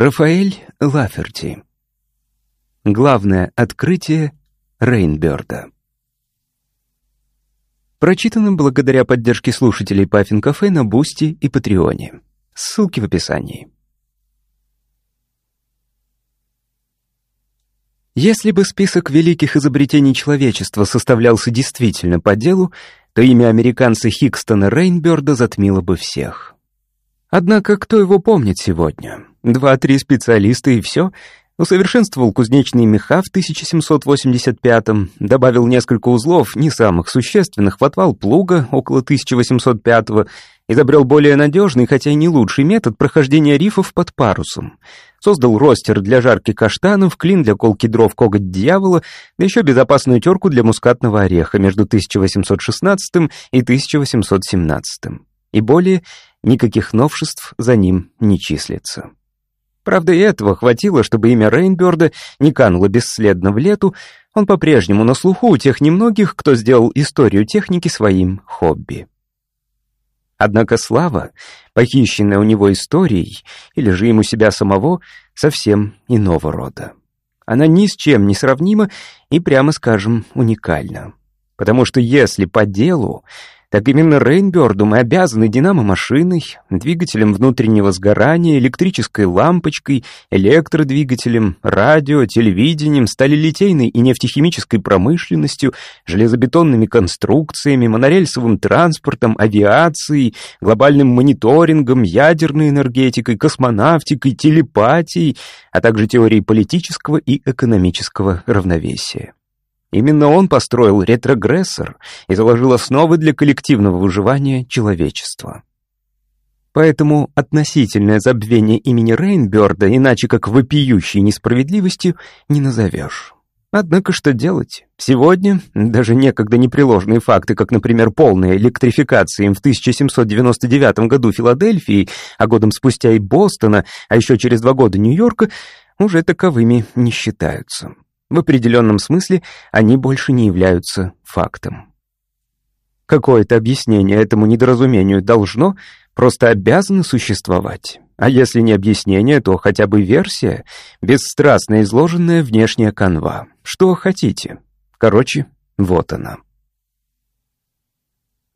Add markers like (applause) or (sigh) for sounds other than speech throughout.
Рафаэль Лаферти. Главное открытие Рейнберда. Прочитано благодаря поддержке слушателей Паффин Кафе на Бусти и Патреоне. Ссылки в описании. Если бы список великих изобретений человечества составлялся действительно по делу, то имя американца Хикстона Рейнберда затмило бы всех. Однако кто его помнит сегодня? Два-три специалиста и все. Усовершенствовал кузнечные меха в 1785-м, добавил несколько узлов, не самых существенных, в отвал плуга около 1805-го, изобрел более надежный, хотя и не лучший метод прохождения рифов под парусом. Создал ростер для жарки каштанов, клин для колки дров коготь дьявола, да еще безопасную терку для мускатного ореха между 1816 и 1817. И более никаких новшеств за ним не числится. Правда, и этого хватило, чтобы имя Рейнберда не кануло бесследно в лету, он по-прежнему на слуху у тех немногих, кто сделал историю техники своим хобби. Однако слава, похищенная у него историей, или же ему себя самого, совсем иного рода. Она ни с чем не сравнима и, прямо скажем, уникальна. Потому что если по делу, так именно Рейнберду мы обязаны динамо-машиной, двигателем внутреннего сгорания, электрической лампочкой, электродвигателем, радио, телевидением, сталелитейной и нефтехимической промышленностью, железобетонными конструкциями, монорельсовым транспортом, авиацией, глобальным мониторингом, ядерной энергетикой, космонавтикой, телепатией, а также теорией политического и экономического равновесия. Именно он построил ретрогрессор и заложил основы для коллективного выживания человечества. Поэтому относительное забвение имени Рейнберда, иначе как вопиющей несправедливостью, не назовешь. Однако что делать? Сегодня даже некогда непреложные факты, как, например, полная электрификация им в 1799 году Филадельфии, а годом спустя и Бостона, а еще через два года Нью-Йорка, уже таковыми не считаются. В определенном смысле они больше не являются фактом. Какое-то объяснение этому недоразумению должно, просто обязано существовать. А если не объяснение, то хотя бы версия, бесстрастно изложенная внешняя канва. Что хотите. Короче, вот она.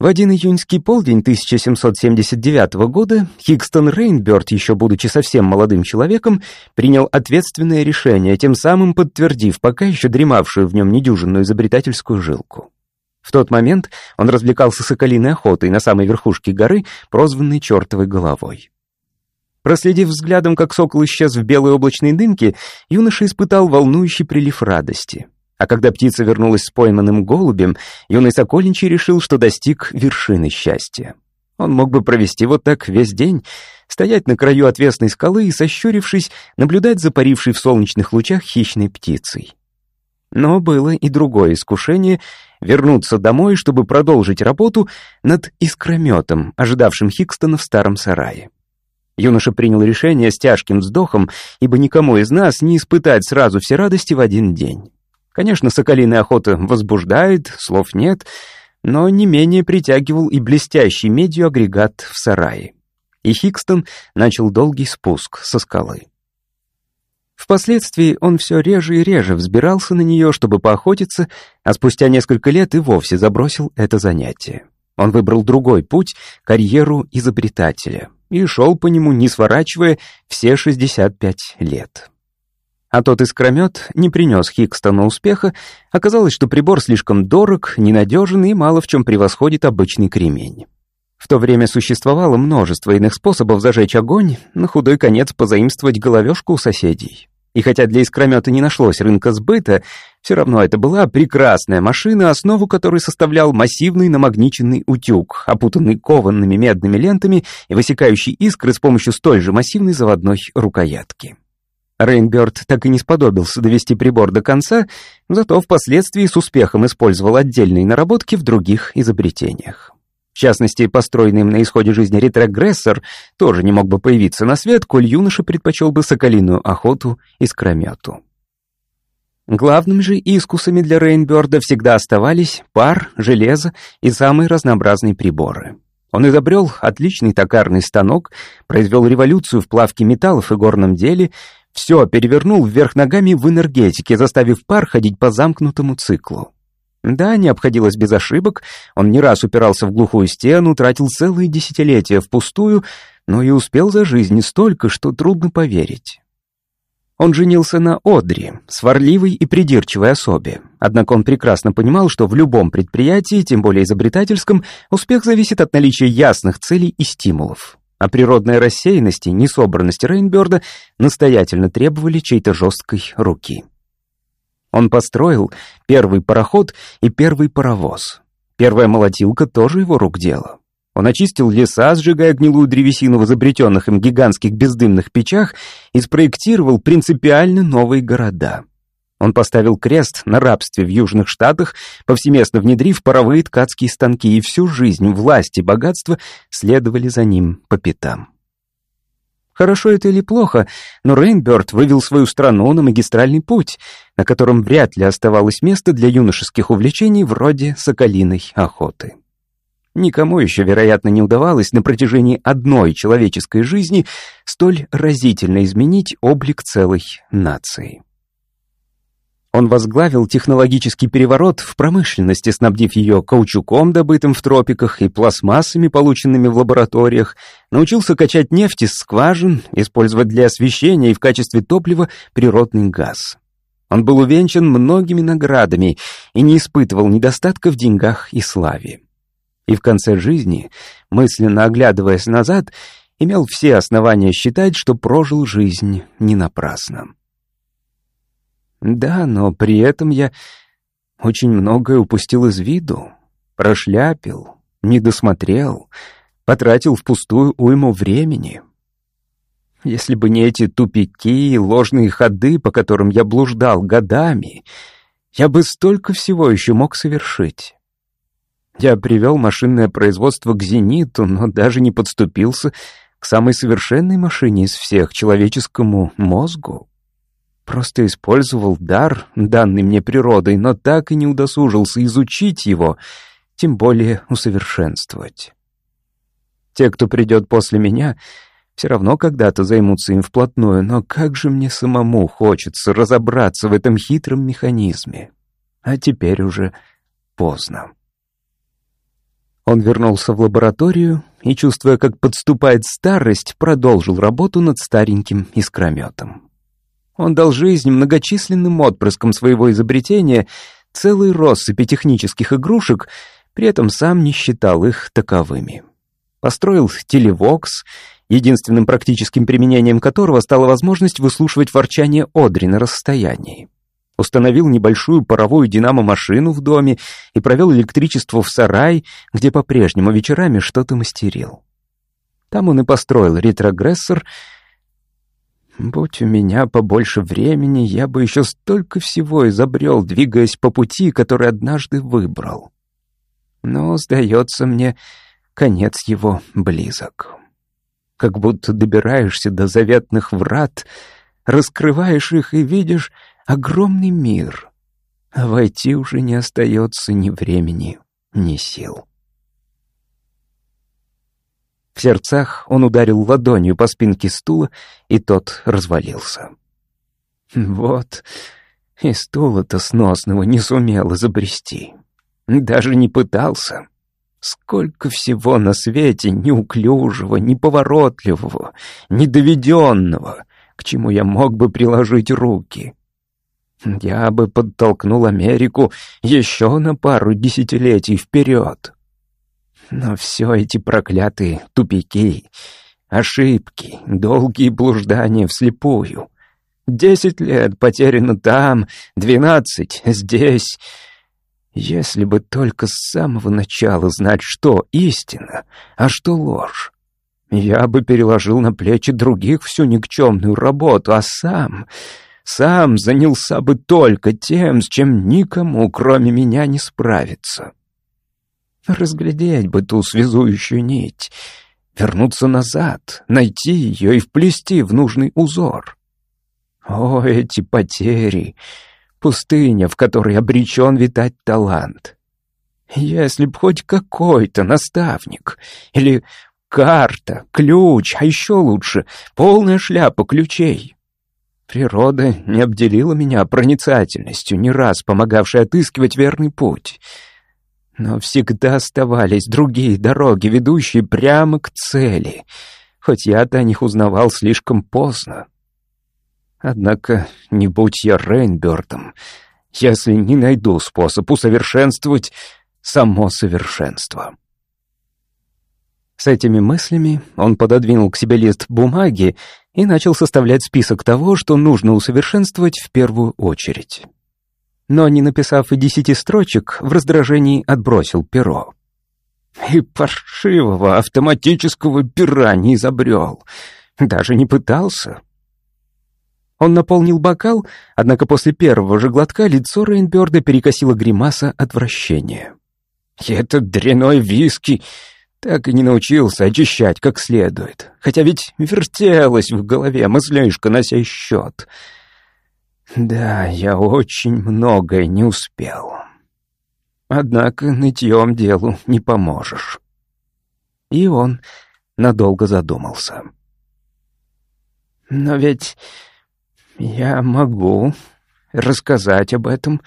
В один июньский полдень 1779 года Хигстон Рейнберт, еще будучи совсем молодым человеком, принял ответственное решение, тем самым подтвердив пока еще дремавшую в нем недюжинную изобретательскую жилку. В тот момент он развлекался соколиной охотой на самой верхушке горы, прозванной чертовой головой. Проследив взглядом, как сокол исчез в белой облачной дымке, юноша испытал волнующий прилив радости. А когда птица вернулась с пойманным голубем, юный Сокольничий решил, что достиг вершины счастья. Он мог бы провести вот так весь день, стоять на краю отвесной скалы и, сощурившись, наблюдать за парившей в солнечных лучах хищной птицей. Но было и другое искушение — вернуться домой, чтобы продолжить работу над искрометом, ожидавшим Хикстона в старом сарае. Юноша принял решение с тяжким вздохом, ибо никому из нас не испытать сразу все радости в один день. Конечно, соколиная охота возбуждает, слов нет, но не менее притягивал и блестящий медью агрегат в сарае. И Хикстон начал долгий спуск со скалы. Впоследствии он все реже и реже взбирался на нее, чтобы поохотиться, а спустя несколько лет и вовсе забросил это занятие. Он выбрал другой путь — карьеру изобретателя, и шел по нему, не сворачивая, все 65 лет. А тот искромет не принес Хикстону успеха, оказалось, что прибор слишком дорог, ненадежен и мало в чем превосходит обычный кремень. В то время существовало множество иных способов зажечь огонь, на худой конец позаимствовать головешку у соседей. И хотя для искромета не нашлось рынка сбыта, все равно это была прекрасная машина, основу которой составлял массивный намагниченный утюг, опутанный кованными медными лентами и высекающий искры с помощью столь же массивной заводной рукоятки. Рейнберт так и не сподобился довести прибор до конца, зато впоследствии с успехом использовал отдельные наработки в других изобретениях. В частности, построенный им на исходе жизни ретрогрессор тоже не мог бы появиться на свет, коль юноша предпочел бы соколиную охоту и скромету. Главными же искусами для Рейнберда всегда оставались пар, железо и самые разнообразные приборы. Он изобрел отличный токарный станок, произвел революцию в плавке металлов и горном деле, все перевернул вверх ногами в энергетике, заставив пар ходить по замкнутому циклу. Да, не обходилось без ошибок, он не раз упирался в глухую стену, тратил целые десятилетия впустую, но и успел за жизнь столько, что трудно поверить. Он женился на Одри, сварливой и придирчивой особе. Однако он прекрасно понимал, что в любом предприятии, тем более изобретательском, успех зависит от наличия ясных целей и стимулов. А природная рассеянность и несобранность Рейнберда настоятельно требовали чьей-то жесткой руки. Он построил первый пароход и первый паровоз. Первая молотилка тоже его рук дело. Он очистил леса, сжигая гнилую древесину в изобретенных им гигантских бездымных печах и спроектировал принципиально новые города. Он поставил крест на рабстве в Южных Штатах, повсеместно внедрив паровые ткацкие станки, и всю жизнь власть и богатство следовали за ним по пятам. Хорошо это или плохо, но Рейнберт вывел свою страну на магистральный путь, на котором вряд ли оставалось место для юношеских увлечений вроде соколиной охоты. Никому еще, вероятно, не удавалось на протяжении одной человеческой жизни столь разительно изменить облик целой нации. Он возглавил технологический переворот в промышленности, снабдив ее каучуком, добытым в тропиках, и пластмассами, полученными в лабораториях, научился качать нефть из скважин, использовать для освещения и в качестве топлива природный газ. Он был увенчан многими наградами и не испытывал недостатка в деньгах и славе и в конце жизни, мысленно оглядываясь назад, имел все основания считать, что прожил жизнь не напрасно. Да, но при этом я очень многое упустил из виду, прошляпил, не досмотрел, потратил впустую уйму времени. Если бы не эти тупики и ложные ходы, по которым я блуждал годами, я бы столько всего еще мог совершить. Я привел машинное производство к «Зениту», но даже не подступился к самой совершенной машине из всех, человеческому мозгу. Просто использовал дар, данный мне природой, но так и не удосужился изучить его, тем более усовершенствовать. Те, кто придет после меня, все равно когда-то займутся им вплотную, но как же мне самому хочется разобраться в этом хитром механизме. А теперь уже поздно. Он вернулся в лабораторию и, чувствуя, как подступает старость, продолжил работу над стареньким искрометом. Он дал жизнь многочисленным отпрыскам своего изобретения, целый россыпи технических игрушек, при этом сам не считал их таковыми. Построил телевокс, единственным практическим применением которого стала возможность выслушивать ворчание Одри на расстоянии установил небольшую паровую динамо-машину в доме и провел электричество в сарай, где по-прежнему вечерами что-то мастерил. Там он и построил ретрогрессор. Будь у меня побольше времени, я бы еще столько всего изобрел, двигаясь по пути, который однажды выбрал. Но, сдается мне, конец его близок. Как будто добираешься до заветных врат, раскрываешь их и видишь огромный мир, а войти уже не остается ни времени, ни сил. В сердцах он ударил ладонью по спинке стула, и тот развалился. Вот, и стула-то сносного не сумел изобрести. Даже не пытался. Сколько всего на свете неуклюжего, неповоротливого, недоведенного, к чему я мог бы приложить руки. Я бы подтолкнул Америку еще на пару десятилетий вперед. Но все эти проклятые тупики, ошибки, долгие блуждания вслепую. Десять лет потеряно там, двенадцать здесь. Если бы только с самого начала знать, что истина, а что ложь. Я бы переложил на плечи других всю никчемную работу, а сам сам занялся бы только тем, с чем никому, кроме меня, не справиться. Разглядеть бы ту связующую нить, вернуться назад, найти ее и вплести в нужный узор. О, эти потери! Пустыня, в которой обречен витать талант. Если б хоть какой-то наставник или карта, ключ, а еще лучше полная шляпа ключей. Природа не обделила меня проницательностью, не раз помогавшей отыскивать верный путь. Но всегда оставались другие дороги, ведущие прямо к цели, хоть я-то о них узнавал слишком поздно. Однако не будь я Рейнбертом, если не найду способ усовершенствовать само совершенство. С этими мыслями он пододвинул к себе лист бумаги и начал составлять список того, что нужно усовершенствовать в первую очередь. Но, не написав и десяти строчек, в раздражении отбросил перо. И паршивого автоматического пера не изобрел. Даже не пытался. Он наполнил бокал, однако после первого же глотка лицо Рейнберда перекосило гримаса отвращения. И этот дряной виски так и не научился очищать как следует. Хотя ведь вертелась в голове мыслишка на сей счет. Да, я очень многое не успел. Однако нытьем делу не поможешь. И он надолго задумался. Но ведь я могу рассказать об этом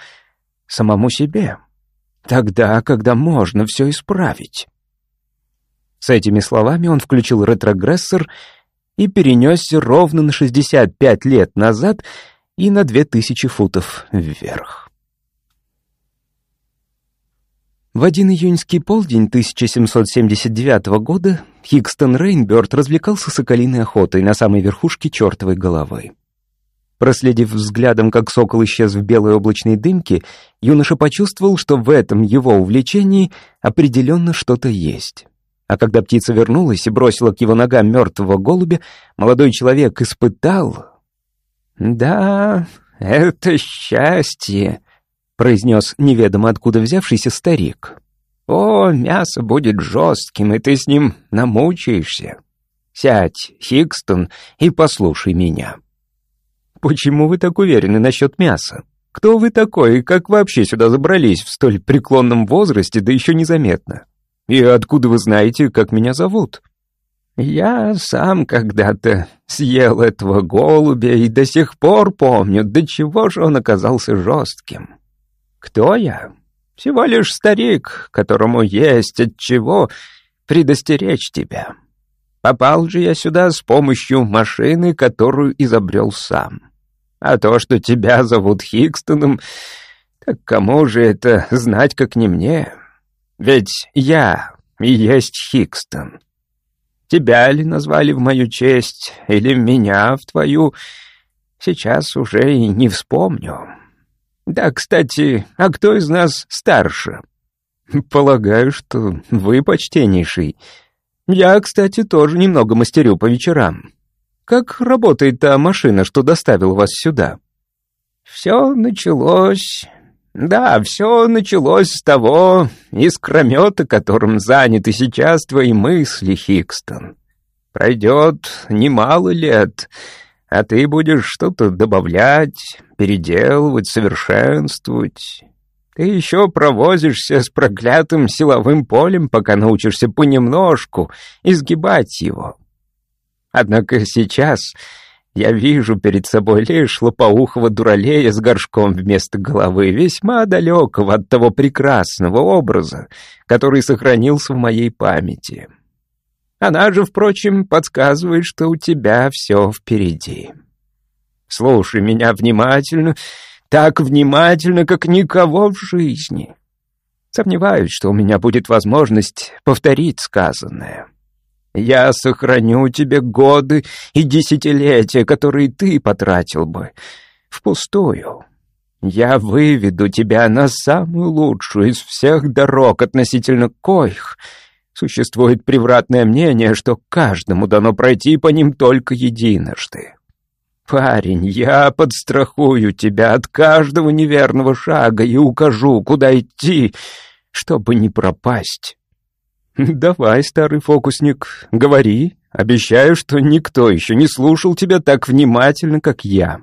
самому себе. Тогда, когда можно все исправить. С этими словами он включил ретрогрессор и перенесся ровно на 65 лет назад и на 2000 футов вверх. В один июньский полдень 1779 года Хигстон Рейнберт развлекался соколиной охотой на самой верхушке чертовой головы. Проследив взглядом, как сокол исчез в белой облачной дымке, юноша почувствовал, что в этом его увлечении определенно что-то есть. А когда птица вернулась и бросила к его ногам мертвого голубя, молодой человек испытал... «Да, это счастье», — произнес неведомо откуда взявшийся старик. «О, мясо будет жестким, и ты с ним намучаешься. Сядь, Хикстон, и послушай меня». «Почему вы так уверены насчет мяса? Кто вы такой и как вообще сюда забрались в столь преклонном возрасте, да еще незаметно?» И откуда вы знаете, как меня зовут?» «Я сам когда-то съел этого голубя и до сих пор помню, до чего же он оказался жестким. Кто я? Всего лишь старик, которому есть от чего предостеречь тебя. Попал же я сюда с помощью машины, которую изобрел сам. А то, что тебя зовут Хикстоном, так кому же это знать, как не мне?» Ведь я и есть Хикстон. Тебя ли назвали в мою честь, или меня в твою, сейчас уже и не вспомню. Да, кстати, а кто из нас старше? Полагаю, что вы почтеннейший. Я, кстати, тоже немного мастерю по вечерам. Как работает та машина, что доставила вас сюда? Все началось да, все началось с того искромета, которым заняты сейчас твои мысли, Хикстон. Пройдет немало лет, а ты будешь что-то добавлять, переделывать, совершенствовать. Ты еще провозишься с проклятым силовым полем, пока научишься понемножку изгибать его. Однако сейчас я вижу перед собой лишь лопоухого дуралея с горшком вместо головы, весьма далекого от того прекрасного образа, который сохранился в моей памяти. Она же, впрочем, подсказывает, что у тебя все впереди. Слушай меня внимательно, так внимательно, как никого в жизни. Сомневаюсь, что у меня будет возможность повторить сказанное. Я сохраню тебе годы и десятилетия, которые ты потратил бы впустую. Я выведу тебя на самую лучшую из всех дорог, относительно коих существует превратное мнение, что каждому дано пройти по ним только единожды. Парень, я подстрахую тебя от каждого неверного шага и укажу, куда идти, чтобы не пропасть. (laughs) «Давай, старый фокусник, говори. Обещаю, что никто еще не слушал тебя так внимательно, как я».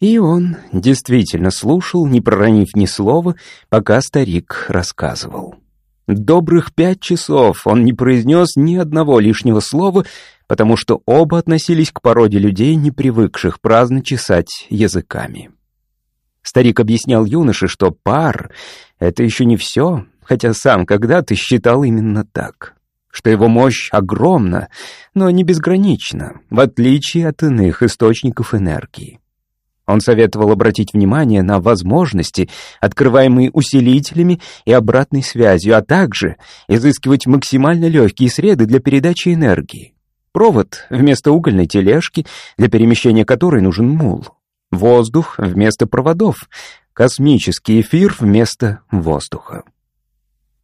И он действительно слушал, не проронив ни слова, пока старик рассказывал. Добрых пять часов он не произнес ни одного лишнего слова, потому что оба относились к породе людей, не привыкших праздно чесать языками. Старик объяснял юноше, что пар — это еще не все, хотя сам когда-то считал именно так. Что его мощь огромна, но не безгранична, в отличие от иных источников энергии. Он советовал обратить внимание на возможности, открываемые усилителями и обратной связью, а также изыскивать максимально легкие среды для передачи энергии. Провод вместо угольной тележки, для перемещения которой нужен мул. Воздух вместо проводов. Космический эфир вместо воздуха.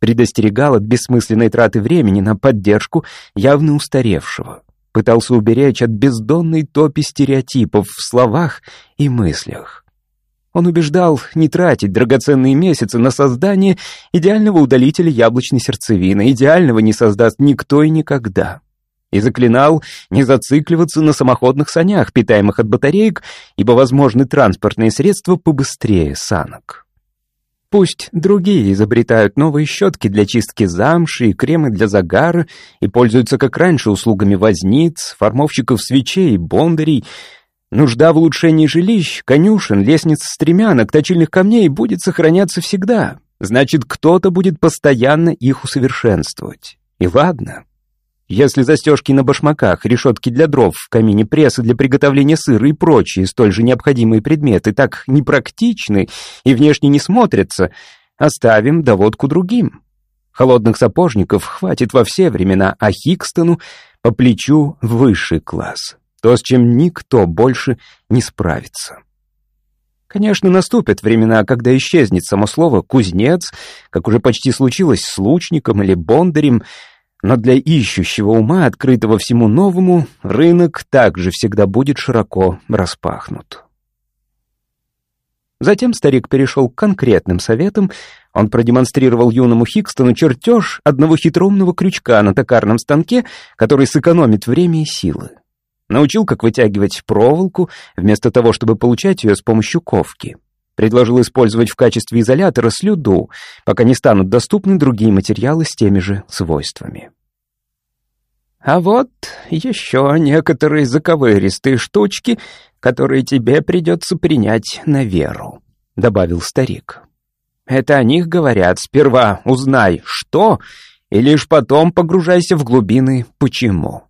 Предостерегал от бессмысленной траты времени на поддержку явно устаревшего пытался уберечь от бездонной топи стереотипов в словах и мыслях. Он убеждал не тратить драгоценные месяцы на создание идеального удалителя яблочной сердцевины. Идеального не создаст никто и никогда. И заклинал не зацикливаться на самоходных санях, питаемых от батареек, ибо возможны транспортные средства побыстрее санок. Пусть другие изобретают новые щетки для чистки замши и кремы для загара и пользуются, как раньше, услугами возниц, формовщиков свечей, бондарей. Нужда в улучшении жилищ, конюшен, лестниц стремянок, точильных камней будет сохраняться всегда. Значит, кто-то будет постоянно их усовершенствовать. И ладно, если застежки на башмаках, решетки для дров в камине, прессы для приготовления сыра и прочие столь же необходимые предметы так непрактичны и внешне не смотрятся, оставим доводку другим. Холодных сапожников хватит во все времена, а Хикстону по плечу высший класс. То, с чем никто больше не справится. Конечно, наступят времена, когда исчезнет само слово «кузнец», как уже почти случилось с лучником или бондарем, но для ищущего ума, открытого всему новому, рынок также всегда будет широко распахнут. Затем старик перешел к конкретным советам. Он продемонстрировал юному Хикстону чертеж одного хитроумного крючка на токарном станке, который сэкономит время и силы. Научил, как вытягивать проволоку, вместо того, чтобы получать ее с помощью ковки. Предложил использовать в качестве изолятора слюду, пока не станут доступны другие материалы с теми же свойствами. А вот еще некоторые заковыристые штучки, которые тебе придется принять на веру», — добавил старик. «Это о них говорят. Сперва узнай, что, и лишь потом погружайся в глубины «почему».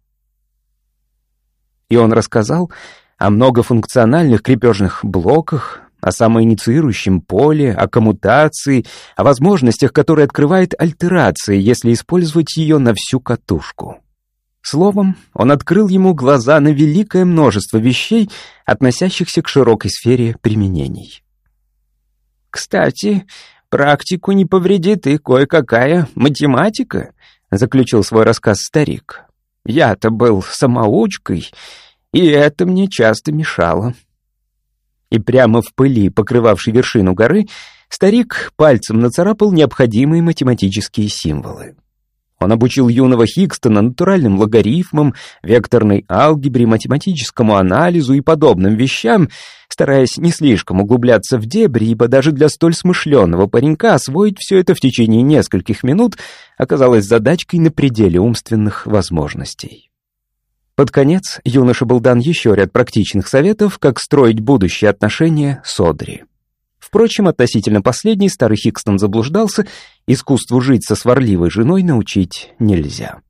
И он рассказал о многофункциональных крепежных блоках, о самоинициирующем поле, о коммутации, о возможностях, которые открывает альтерация, если использовать ее на всю катушку. Словом, он открыл ему глаза на великое множество вещей, относящихся к широкой сфере применений. «Кстати, практику не повредит и кое-какая математика», — заключил свой рассказ старик. «Я-то был самоучкой, и это мне часто мешало». И прямо в пыли, покрывавшей вершину горы, старик пальцем нацарапал необходимые математические символы. Он обучил юного Хиггстона натуральным логарифмам, векторной алгебре, математическому анализу и подобным вещам, стараясь не слишком углубляться в дебри, ибо даже для столь смышленного паренька освоить все это в течение нескольких минут оказалось задачкой на пределе умственных возможностей. Под конец юноша был дан еще ряд практичных советов, как строить будущие отношения с Одри. Впрочем, относительно последней старый Хикстон заблуждался, искусству жить со сварливой женой научить нельзя.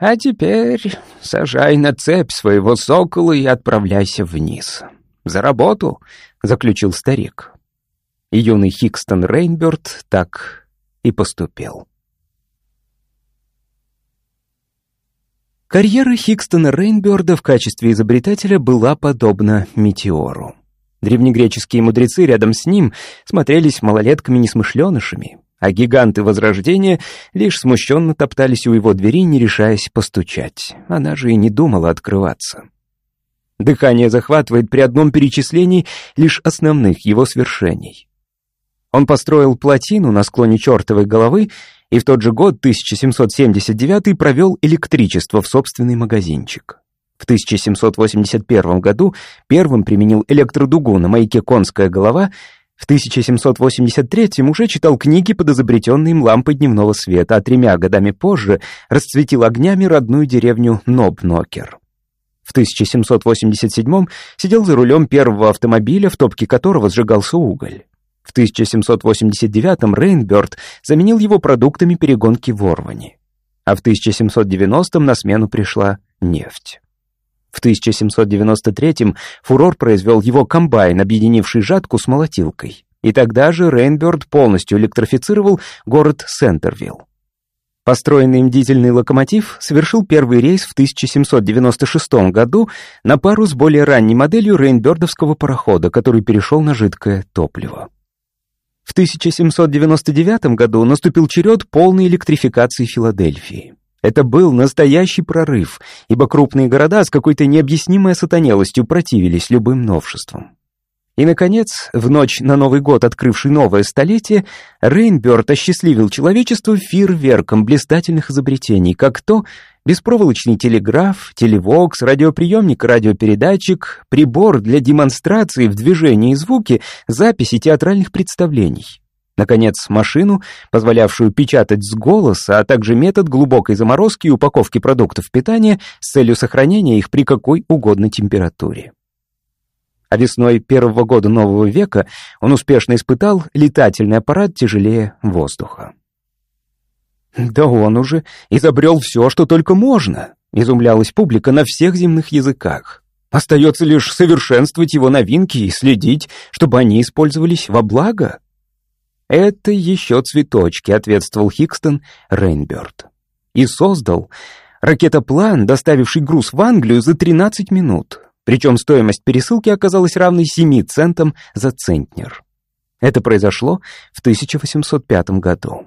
«А теперь сажай на цепь своего сокола и отправляйся вниз. За работу!» — заключил старик. И юный Хикстон Рейнберт так и поступил. Карьера Хикстона Рейнберда в качестве изобретателя была подобна метеору. Древнегреческие мудрецы рядом с ним смотрелись малолетками-несмышленышами, а гиганты Возрождения лишь смущенно топтались у его двери, не решаясь постучать. Она же и не думала открываться. Дыхание захватывает при одном перечислении лишь основных его свершений. Он построил плотину на склоне чертовой головы и в тот же год, 1779, провел электричество в собственный магазинчик. В 1781 году первым применил электродугу на маяке «Конская голова», в 1783 уже читал книги под изобретенной им лампой дневного света, а тремя годами позже расцветил огнями родную деревню Нобнокер. В 1787 сидел за рулем первого автомобиля, в топке которого сжигался уголь. В 1789 Рейнберт заменил его продуктами перегонки в Орване. А в 1790 на смену пришла нефть. В 1793 фурор произвел его комбайн, объединивший жатку с молотилкой. И тогда же Рейнберт полностью электрифицировал город Сентервилл. Построенный им дизельный локомотив совершил первый рейс в 1796 году на пару с более ранней моделью рейнбердовского парохода, который перешел на жидкое топливо. В 1799 году наступил черед полной электрификации Филадельфии. Это был настоящий прорыв, ибо крупные города с какой-то необъяснимой сатанелостью противились любым новшествам. И, наконец, в ночь на Новый год, открывший новое столетие, Рейнберт осчастливил человечество фейерверком блистательных изобретений, как то беспроволочный телеграф, телевокс, радиоприемник, радиопередатчик, прибор для демонстрации в движении и звуке записи театральных представлений. Наконец, машину, позволявшую печатать с голоса, а также метод глубокой заморозки и упаковки продуктов питания с целью сохранения их при какой угодно температуре. А весной первого года нового века он успешно испытал летательный аппарат тяжелее воздуха. «Да он уже изобрел все, что только можно», — изумлялась публика на всех земных языках. «Остается лишь совершенствовать его новинки и следить, чтобы они использовались во благо». «Это еще цветочки», — ответствовал Хикстон Рейнберт. И создал ракетоплан, доставивший груз в Англию за 13 минут. Причем стоимость пересылки оказалась равной 7 центам за центнер. Это произошло в 1805 году.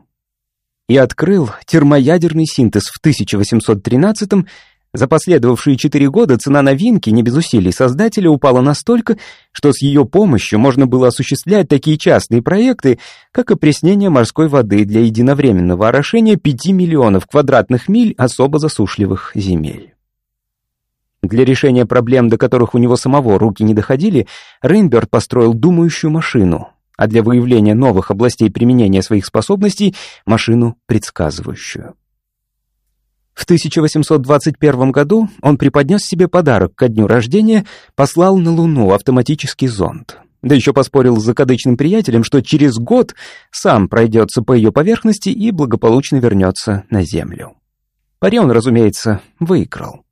И открыл термоядерный синтез в 1813 за последовавшие четыре года цена новинки, не без усилий создателя, упала настолько, что с ее помощью можно было осуществлять такие частные проекты, как опреснение морской воды для единовременного орошения 5 миллионов квадратных миль особо засушливых земель. Для решения проблем, до которых у него самого руки не доходили, Рейнберт построил думающую машину, а для выявления новых областей применения своих способностей — машину предсказывающую. В 1821 году он преподнес себе подарок ко дню рождения, послал на Луну автоматический зонд. Да еще поспорил с закадычным приятелем, что через год сам пройдется по ее поверхности и благополучно вернется на Землю. Пари он, разумеется, выиграл.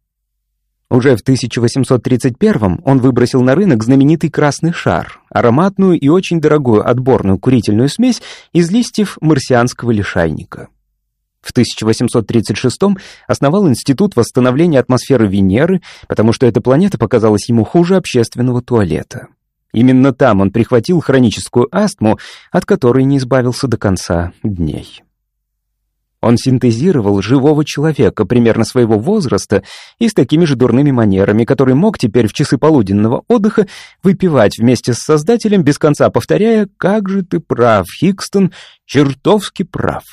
Уже в 1831 он выбросил на рынок знаменитый красный шар, ароматную и очень дорогую отборную курительную смесь из листьев марсианского лишайника. В 1836 основал Институт восстановления атмосферы Венеры, потому что эта планета показалась ему хуже общественного туалета. Именно там он прихватил хроническую астму, от которой не избавился до конца дней. Он синтезировал живого человека примерно своего возраста и с такими же дурными манерами, который мог теперь в часы полуденного отдыха выпивать вместе с создателем, без конца повторяя «Как же ты прав, Хикстон, чертовски прав».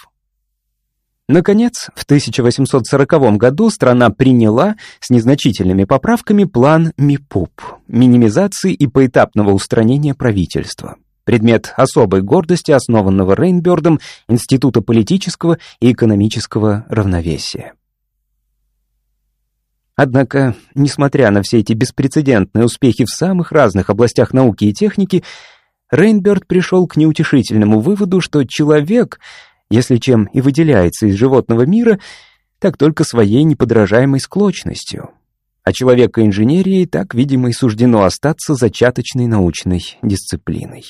Наконец, в 1840 году страна приняла с незначительными поправками план МИПУП – минимизации и поэтапного устранения правительства. Предмет особой гордости, основанного Рейнбердом Института политического и экономического равновесия. Однако, несмотря на все эти беспрецедентные успехи в самых разных областях науки и техники, Рейнберд пришел к неутешительному выводу, что человек — если чем и выделяется из животного мира, так только своей неподражаемой склочностью. А человека инженерии так, видимо, и суждено остаться зачаточной научной дисциплиной.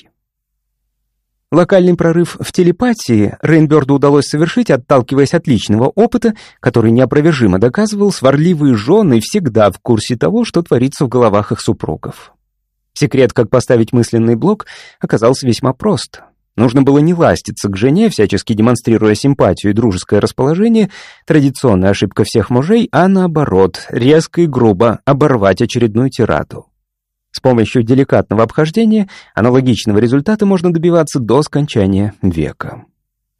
Локальный прорыв в телепатии Рейнберду удалось совершить, отталкиваясь от личного опыта, который неопровержимо доказывал, сварливые жены всегда в курсе того, что творится в головах их супругов. Секрет, как поставить мысленный блок, оказался весьма прост. Нужно было не ластиться к жене, всячески демонстрируя симпатию и дружеское расположение, традиционная ошибка всех мужей, а наоборот, резко и грубо оборвать очередную тираду. С помощью деликатного обхождения аналогичного результата можно добиваться до скончания века.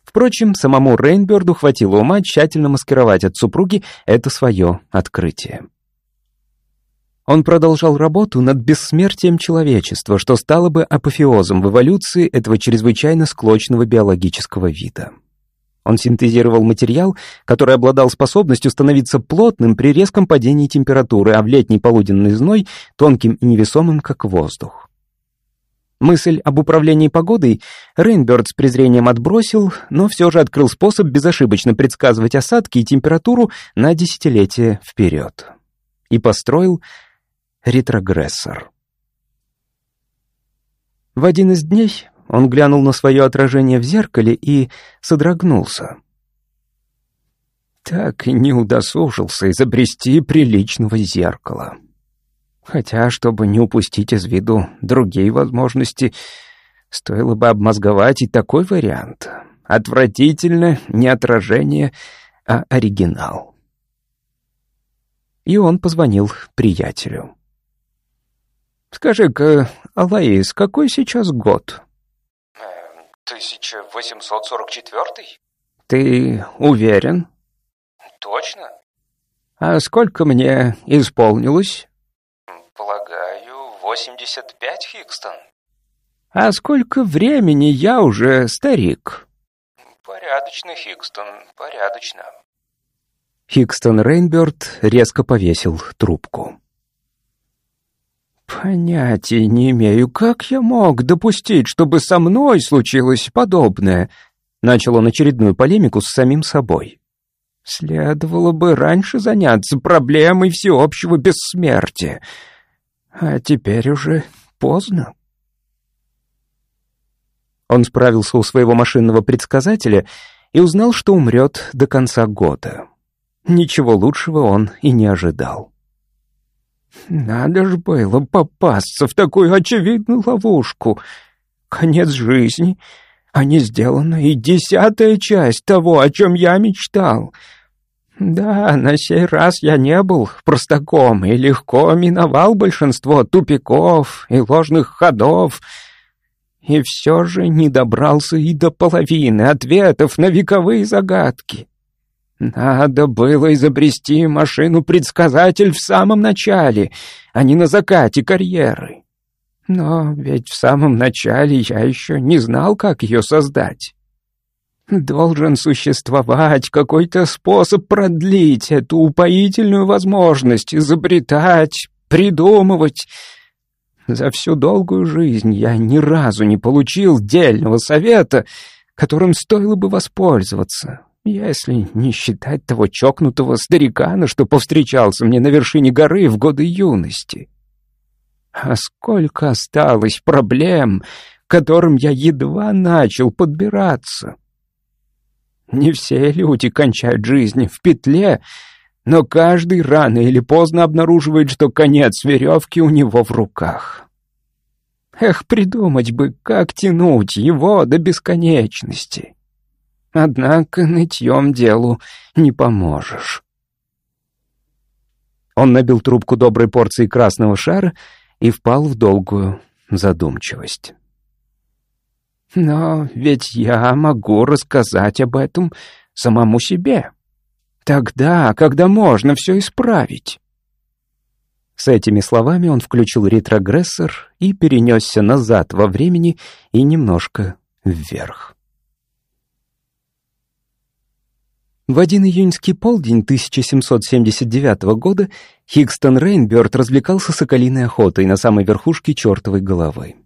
Впрочем, самому Рейнберду хватило ума тщательно маскировать от супруги это свое открытие. Он продолжал работу над бессмертием человечества, что стало бы апофеозом в эволюции этого чрезвычайно склочного биологического вида. Он синтезировал материал, который обладал способностью становиться плотным при резком падении температуры, а в летний полуденный зной — тонким и невесомым, как воздух. Мысль об управлении погодой Рейнберт с презрением отбросил, но все же открыл способ безошибочно предсказывать осадки и температуру на десятилетия вперед. И построил ретрогрессор. В один из дней он глянул на свое отражение в зеркале и содрогнулся. Так и не удосужился изобрести приличного зеркала. Хотя, чтобы не упустить из виду другие возможности, стоило бы обмозговать и такой вариант. Отвратительно не отражение, а оригинал. И он позвонил приятелю. «Скажи-ка, Алаис, какой сейчас год?» «1844?» «Ты уверен?» «Точно?» «А сколько мне исполнилось?» «Полагаю, 85, Хикстон». «А сколько времени я уже старик?» «Порядочно, Хикстон, порядочно». Хикстон Рейнберт резко повесил трубку. «Понятия не имею, как я мог допустить, чтобы со мной случилось подобное?» Начал он очередную полемику с самим собой. «Следовало бы раньше заняться проблемой всеобщего бессмертия. А теперь уже поздно». Он справился у своего машинного предсказателя и узнал, что умрет до конца года. Ничего лучшего он и не ожидал. Надо ж было попасться в такую очевидную ловушку. Конец жизни, а не сделана и десятая часть того, о чем я мечтал. Да, на сей раз я не был простаком и легко миновал большинство тупиков и ложных ходов, и все же не добрался и до половины ответов на вековые загадки. Надо было изобрести машину-предсказатель в самом начале, а не на закате карьеры. Но ведь в самом начале я еще не знал, как ее создать. Должен существовать какой-то способ продлить эту упоительную возможность изобретать, придумывать. За всю долгую жизнь я ни разу не получил дельного совета, которым стоило бы воспользоваться. Если не считать того чокнутого старикана, что повстречался мне на вершине горы в годы юности. А сколько осталось проблем, к которым я едва начал подбираться. Не все люди кончают жизнь в петле, но каждый рано или поздно обнаруживает, что конец веревки у него в руках. Эх, придумать бы, как тянуть его до бесконечности. Однако нытьем делу не поможешь. Он набил трубку доброй порции красного шара и впал в долгую задумчивость. Но ведь я могу рассказать об этом самому себе. Тогда, когда можно все исправить. С этими словами он включил ретрогрессор и перенесся назад во времени и немножко вверх. В один июньский полдень 1779 года Хигстон Рейнберт развлекался соколиной охотой на самой верхушке чертовой головы.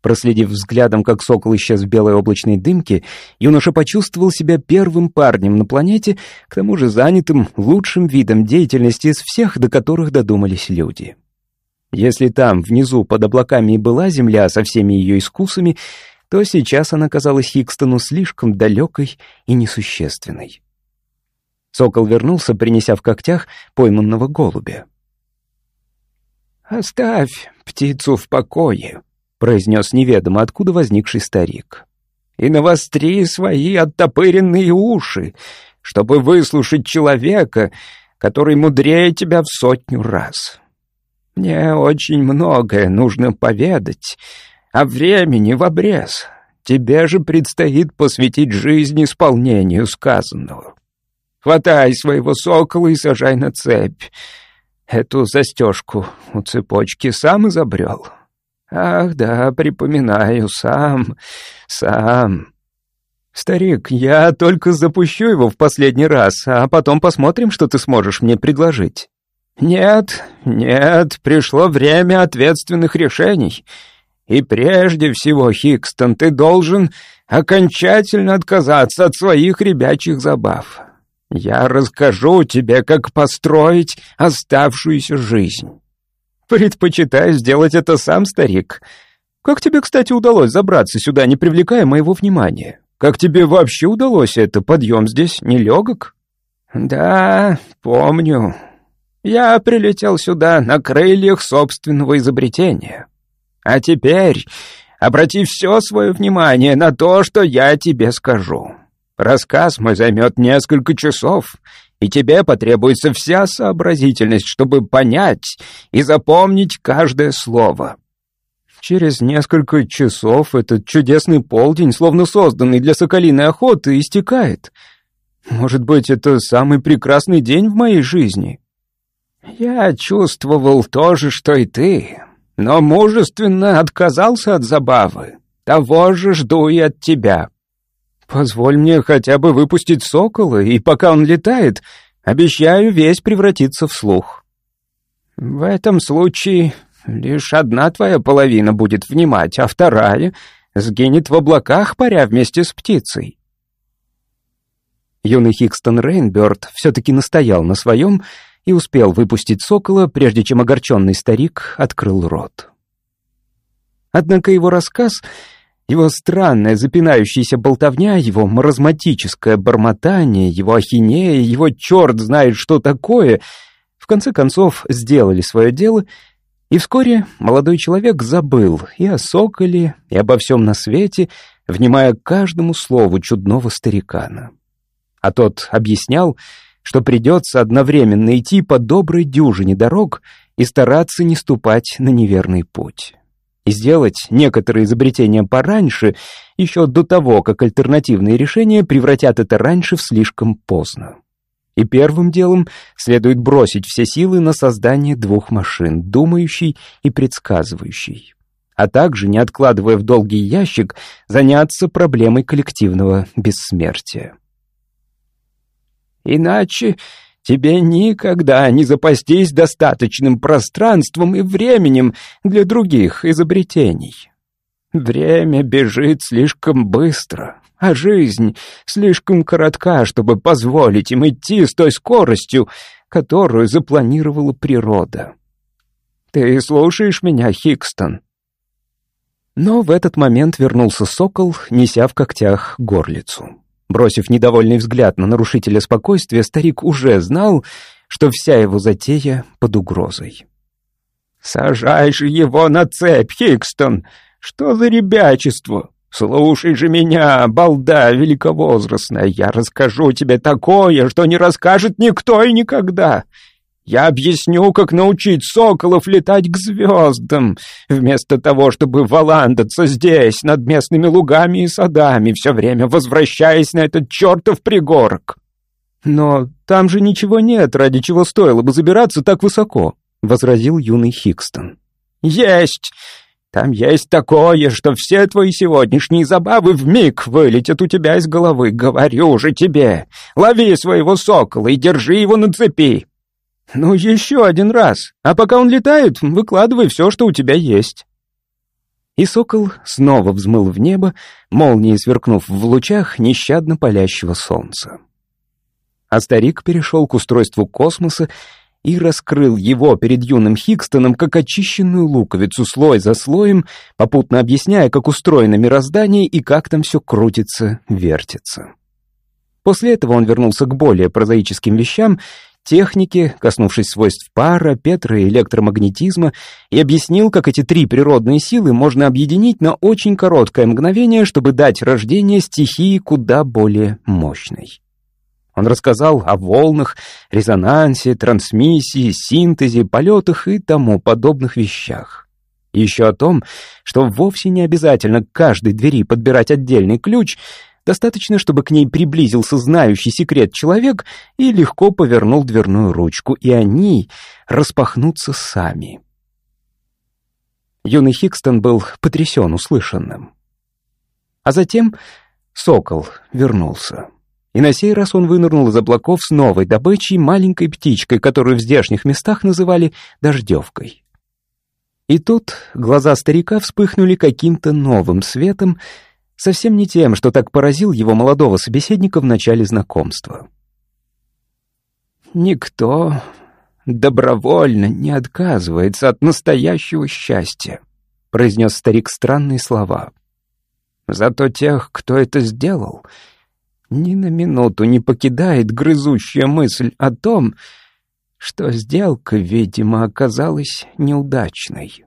Проследив взглядом, как сокол исчез в белой облачной дымке, юноша почувствовал себя первым парнем на планете, к тому же занятым лучшим видом деятельности из всех, до которых додумались люди. Если там, внизу, под облаками и была Земля со всеми ее искусами, то сейчас она казалась Хигстону слишком далекой и несущественной. Сокол вернулся, принеся в когтях пойманного голубя. «Оставь птицу в покое», — произнес неведомо откуда возникший старик. «И навостри свои оттопыренные уши, чтобы выслушать человека, который мудрее тебя в сотню раз. Мне очень многое нужно поведать, а времени в обрез. Тебе же предстоит посвятить жизнь исполнению сказанного». Хватай своего сокола и сажай на цепь. Эту застежку у цепочки сам изобрел. Ах да, припоминаю, сам, сам. Старик, я только запущу его в последний раз, а потом посмотрим, что ты сможешь мне предложить. Нет, нет, пришло время ответственных решений. И прежде всего, Хикстон, ты должен окончательно отказаться от своих ребячьих забав. Я расскажу тебе, как построить оставшуюся жизнь. Предпочитаю сделать это сам, старик. Как тебе, кстати, удалось забраться сюда, не привлекая моего внимания? Как тебе вообще удалось это? Подъем здесь нелегок? Да, помню. Я прилетел сюда на крыльях собственного изобретения. А теперь обрати все свое внимание на то, что я тебе скажу. Рассказ мой займет несколько часов, и тебе потребуется вся сообразительность, чтобы понять и запомнить каждое слово. Через несколько часов этот чудесный полдень, словно созданный для соколиной охоты, истекает. Может быть, это самый прекрасный день в моей жизни? Я чувствовал то же, что и ты, но мужественно отказался от забавы. Того же жду и от тебя. Позволь мне хотя бы выпустить сокола, и пока он летает, обещаю весь превратиться в слух. В этом случае лишь одна твоя половина будет внимать, а вторая сгинет в облаках, паря вместе с птицей. Юный Хикстон Рейнберт все-таки настоял на своем и успел выпустить сокола, прежде чем огорченный старик открыл рот. Однако его рассказ его странная запинающаяся болтовня, его маразматическое бормотание, его ахинея, его черт знает что такое, в конце концов сделали свое дело, и вскоре молодой человек забыл и о соколе, и обо всем на свете, внимая каждому слову чудного старикана. А тот объяснял, что придется одновременно идти по доброй дюжине дорог и стараться не ступать на неверный путь и сделать некоторые изобретения пораньше, еще до того, как альтернативные решения превратят это раньше в слишком поздно. И первым делом следует бросить все силы на создание двух машин, думающей и предсказывающей, а также, не откладывая в долгий ящик, заняться проблемой коллективного бессмертия. Иначе Тебе никогда не запастись достаточным пространством и временем для других изобретений. Время бежит слишком быстро, а жизнь слишком коротка, чтобы позволить им идти с той скоростью, которую запланировала природа. Ты слушаешь меня, Хикстон? Но в этот момент вернулся сокол, неся в когтях горлицу. Бросив недовольный взгляд на нарушителя спокойствия, старик уже знал, что вся его затея под угрозой. «Сажай же его на цепь, Хикстон! Что за ребячество? Слушай же меня, балда великовозрастная, я расскажу тебе такое, что не расскажет никто и никогда. Я объясню, как научить соколов летать к звездам, вместо того, чтобы валандаться здесь, над местными лугами и садами, все время возвращаясь на этот чертов пригорок. Но там же ничего нет, ради чего стоило бы забираться так высоко, — возразил юный Хикстон. Есть! Там есть такое, что все твои сегодняшние забавы вмиг вылетят у тебя из головы, говорю же тебе. Лови своего сокола и держи его на цепи. «Ну, еще один раз. А пока он летает, выкладывай все, что у тебя есть». И сокол снова взмыл в небо, молнией сверкнув в лучах нещадно палящего солнца. А старик перешел к устройству космоса и раскрыл его перед юным Хигстоном как очищенную луковицу слой за слоем, попутно объясняя, как устроено мироздание и как там все крутится, вертится. После этого он вернулся к более прозаическим вещам техники, коснувшись свойств пара, петра и электромагнетизма, и объяснил, как эти три природные силы можно объединить на очень короткое мгновение, чтобы дать рождение стихии куда более мощной. Он рассказал о волнах, резонансе, трансмиссии, синтезе, полетах и тому подобных вещах. И еще о том, что вовсе не обязательно к каждой двери подбирать отдельный ключ, Достаточно, чтобы к ней приблизился знающий секрет человек и легко повернул дверную ручку, и они распахнутся сами. Юный Хикстон был потрясен услышанным. А затем сокол вернулся. И на сей раз он вынырнул из облаков с новой добычей, маленькой птичкой, которую в здешних местах называли дождевкой. И тут глаза старика вспыхнули каким-то новым светом, совсем не тем, что так поразил его молодого собеседника в начале знакомства. «Никто добровольно не отказывается от настоящего счастья», произнес старик странные слова. «Зато тех, кто это сделал, ни на минуту не покидает грызущая мысль о том, что сделка, видимо, оказалась неудачной.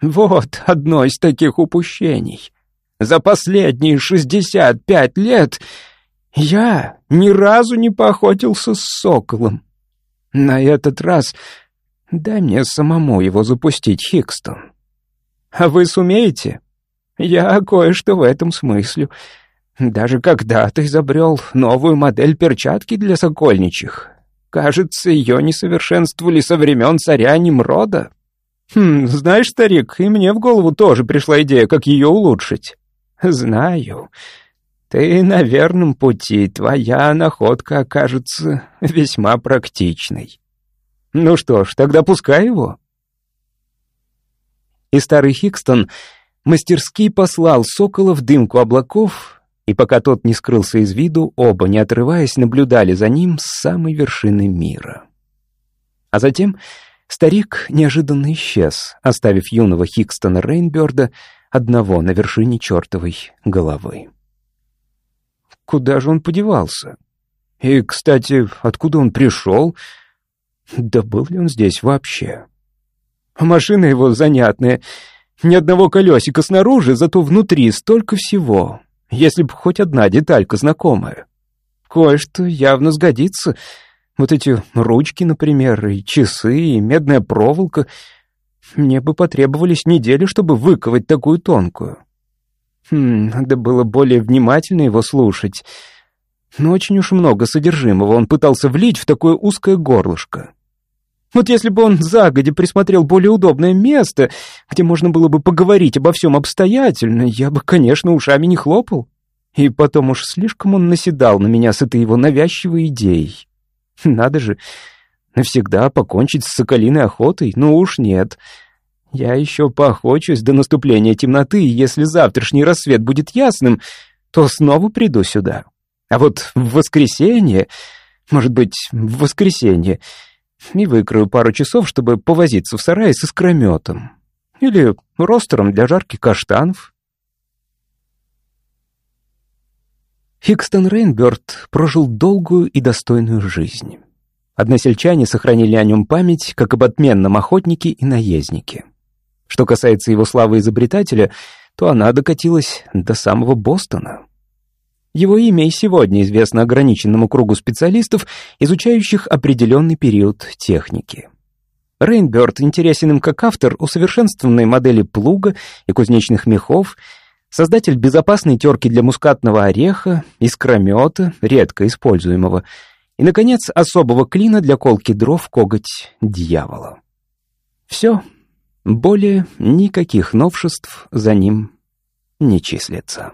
Вот одно из таких упущений. За последние шестьдесят пять лет я ни разу не поохотился с соколом. На этот раз дай мне самому его запустить, Хикстон. А вы сумеете? Я кое-что в этом смыслю. Даже когда-то изобрел новую модель перчатки для сокольничих. Кажется, ее не совершенствовали со времен царя Немрода. Хм, знаешь, старик, и мне в голову тоже пришла идея, как ее улучшить. Знаю. Ты на верном пути, твоя находка окажется весьма практичной. Ну что ж, тогда пускай его. И старый Хикстон мастерски послал сокола в дымку облаков, и пока тот не скрылся из виду, оба, не отрываясь, наблюдали за ним с самой вершины мира. А затем старик неожиданно исчез, оставив юного Хикстона Рейнберда одного на вершине чертовой головы. Куда же он подевался? И, кстати, откуда он пришел? Да был ли он здесь вообще? Машина его занятная. Ни одного колесика снаружи, зато внутри столько всего. Если бы хоть одна деталька знакомая. Кое-что явно сгодится. Вот эти ручки, например, и часы, и медная проволока. Мне бы потребовались недели, чтобы выковать такую тонкую. Хм, надо было более внимательно его слушать. Но очень уж много содержимого он пытался влить в такое узкое горлышко. Вот если бы он загоди присмотрел более удобное место, где можно было бы поговорить обо всем обстоятельно, я бы, конечно, ушами не хлопал. И потом уж слишком он наседал на меня с этой его навязчивой идеей. Надо же, навсегда покончить с соколиной охотой? Ну уж нет. Я еще поохочусь до наступления темноты, и если завтрашний рассвет будет ясным, то снова приду сюда. А вот в воскресенье, может быть, в воскресенье, и выкрою пару часов, чтобы повозиться в сарае с искрометом. Или ростером для жарки каштанов. Хикстон Рейнберт прожил долгую и достойную жизнь. Односельчане сохранили о нем память, как об отменном охотнике и наезднике. Что касается его славы изобретателя, то она докатилась до самого Бостона. Его имя и сегодня известно ограниченному кругу специалистов, изучающих определенный период техники. Рейнберт интересен им как автор усовершенствованной модели плуга и кузнечных мехов, создатель безопасной терки для мускатного ореха, искромета, редко используемого, и, наконец, особого клина для колки дров коготь дьявола. Все, более никаких новшеств за ним не числится.